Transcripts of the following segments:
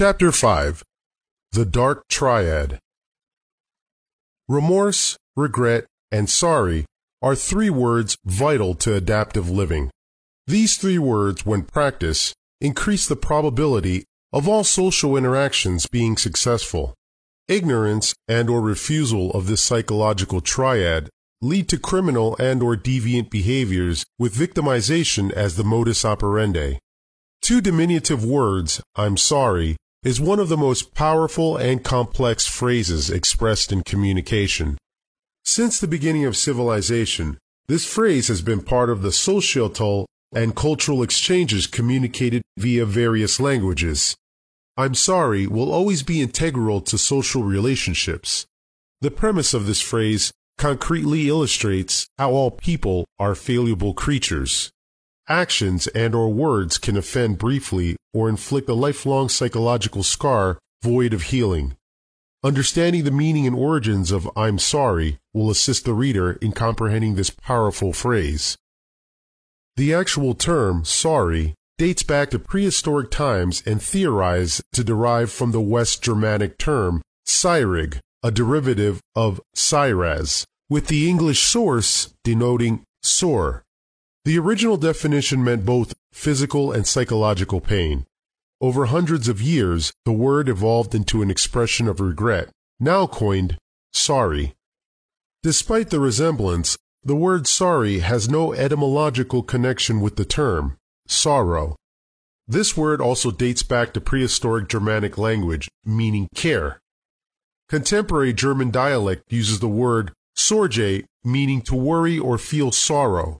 Chapter 5 The Dark Triad Remorse, regret, and sorry are three words vital to adaptive living. These three words, when practiced, increase the probability of all social interactions being successful. Ignorance and or refusal of this psychological triad lead to criminal and or deviant behaviors with victimization as the modus operandi. Two diminutive words, I'm sorry, is one of the most powerful and complex phrases expressed in communication. Since the beginning of civilization, this phrase has been part of the societal and cultural exchanges communicated via various languages. I'm sorry will always be integral to social relationships. The premise of this phrase concretely illustrates how all people are fallible creatures. Actions and or words can offend briefly or inflict a lifelong psychological scar void of healing. Understanding the meaning and origins of I'm sorry will assist the reader in comprehending this powerful phrase. The actual term sorry dates back to prehistoric times and theorized to derive from the West Germanic term "syrig," a derivative of "siraz," with the English source denoting sore. The original definition meant both physical and psychological pain. Over hundreds of years, the word evolved into an expression of regret, now coined sorry. Despite the resemblance, the word sorry has no etymological connection with the term sorrow. This word also dates back to prehistoric Germanic language, meaning care. Contemporary German dialect uses the word sorge, meaning to worry or feel sorrow.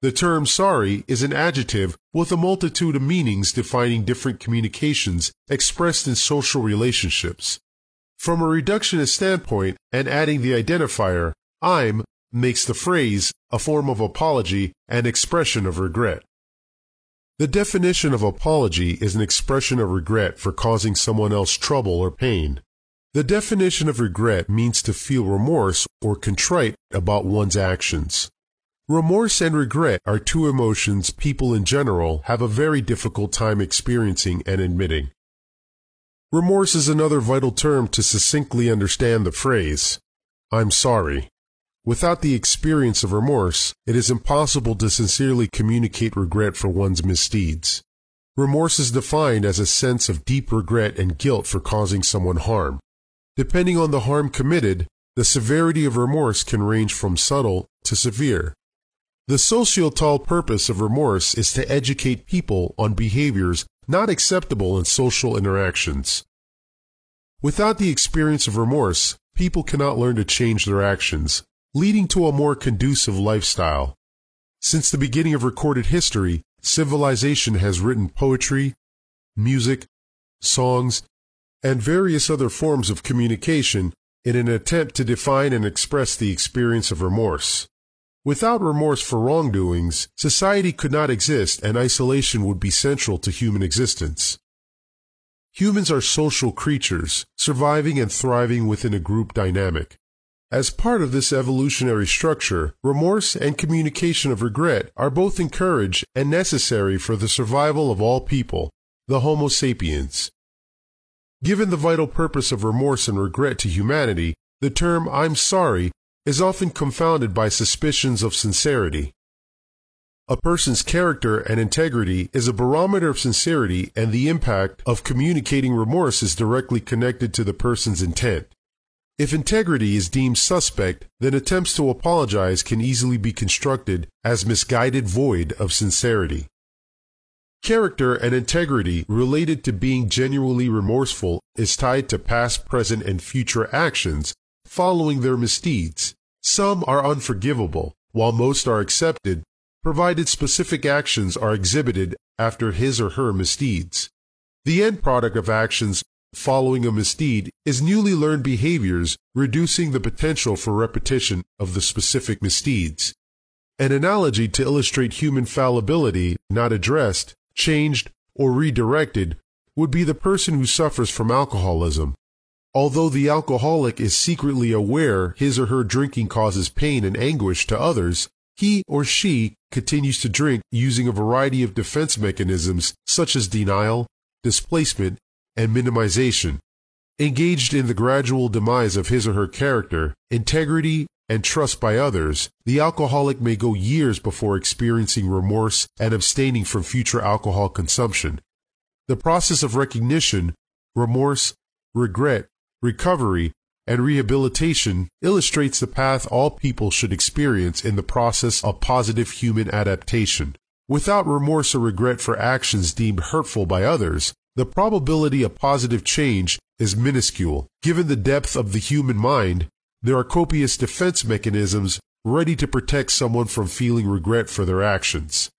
The term sorry is an adjective with a multitude of meanings defining different communications expressed in social relationships. From a reductionist standpoint and adding the identifier I'm makes the phrase a form of apology and expression of regret. The definition of apology is an expression of regret for causing someone else trouble or pain. The definition of regret means to feel remorse or contrite about one's actions. Remorse and regret are two emotions people in general have a very difficult time experiencing and admitting. Remorse is another vital term to succinctly understand the phrase, I'm sorry. Without the experience of remorse, it is impossible to sincerely communicate regret for one's misdeeds. Remorse is defined as a sense of deep regret and guilt for causing someone harm. Depending on the harm committed, the severity of remorse can range from subtle to severe. The societal purpose of remorse is to educate people on behaviors not acceptable in social interactions. Without the experience of remorse, people cannot learn to change their actions, leading to a more conducive lifestyle. Since the beginning of recorded history, civilization has written poetry, music, songs, and various other forms of communication in an attempt to define and express the experience of remorse. Without remorse for wrongdoings, society could not exist and isolation would be central to human existence. Humans are social creatures, surviving and thriving within a group dynamic. As part of this evolutionary structure, remorse and communication of regret are both encouraged and necessary for the survival of all people, the Homo sapiens. Given the vital purpose of remorse and regret to humanity, the term I'm sorry is often confounded by suspicions of sincerity. A person's character and integrity is a barometer of sincerity, and the impact of communicating remorse is directly connected to the person's intent. If integrity is deemed suspect, then attempts to apologize can easily be constructed as misguided void of sincerity. Character and integrity related to being genuinely remorseful is tied to past, present, and future actions following their misdeeds. Some are unforgivable, while most are accepted, provided specific actions are exhibited after his or her misdeeds. The end product of actions following a misdeed is newly learned behaviors, reducing the potential for repetition of the specific misdeeds. An analogy to illustrate human fallibility, not addressed, changed, or redirected, would be the person who suffers from alcoholism. Although the alcoholic is secretly aware his or her drinking causes pain and anguish to others, he or she continues to drink using a variety of defense mechanisms such as denial, displacement, and minimization. Engaged in the gradual demise of his or her character, integrity, and trust by others, the alcoholic may go years before experiencing remorse and abstaining from future alcohol consumption. The process of recognition, remorse, regret, recovery, and rehabilitation illustrates the path all people should experience in the process of positive human adaptation. Without remorse or regret for actions deemed hurtful by others, the probability of positive change is minuscule. Given the depth of the human mind, there are copious defense mechanisms ready to protect someone from feeling regret for their actions.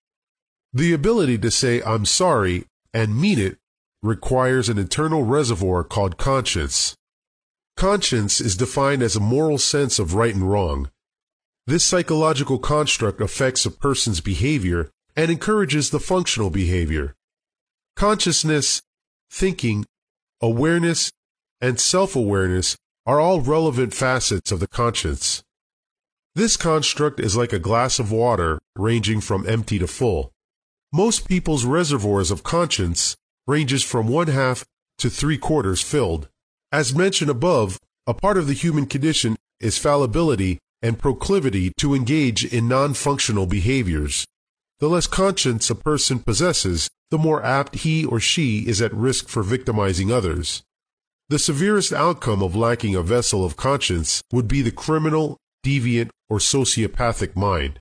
The ability to say, I'm sorry, and mean it requires an internal reservoir called conscience. Conscience is defined as a moral sense of right and wrong. This psychological construct affects a person's behavior and encourages the functional behavior. Consciousness, thinking, awareness, and self-awareness are all relevant facets of the conscience. This construct is like a glass of water ranging from empty to full. Most people's reservoirs of conscience ranges from one half to three quarters filled. As mentioned above, a part of the human condition is fallibility and proclivity to engage in non-functional behaviors. The less conscience a person possesses, the more apt he or she is at risk for victimizing others. The severest outcome of lacking a vessel of conscience would be the criminal, deviant, or sociopathic mind.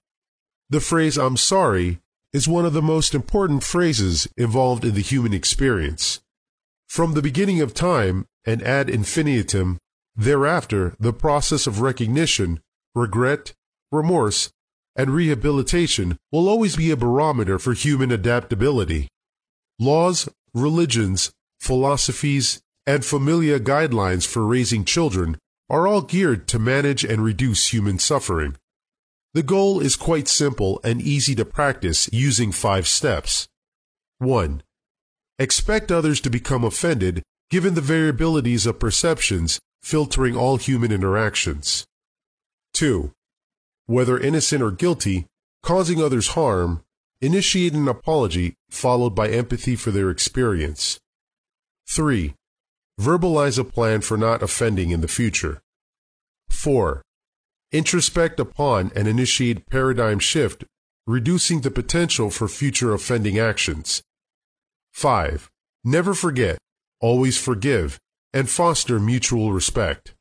The phrase I'm sorry is one of the most important phrases involved in the human experience. From the beginning of time and ad infinitum, thereafter, the process of recognition, regret, remorse, and rehabilitation will always be a barometer for human adaptability. Laws, religions, philosophies, and familiar guidelines for raising children are all geared to manage and reduce human suffering. The goal is quite simple and easy to practice using five steps. 1. Expect others to become offended given the variabilities of perceptions filtering all human interactions. 2. Whether innocent or guilty, causing others harm, initiate an apology followed by empathy for their experience. 3. Verbalize a plan for not offending in the future. 4. Introspect upon and initiate paradigm shift, reducing the potential for future offending actions. 5. Never forget, always forgive, and foster mutual respect.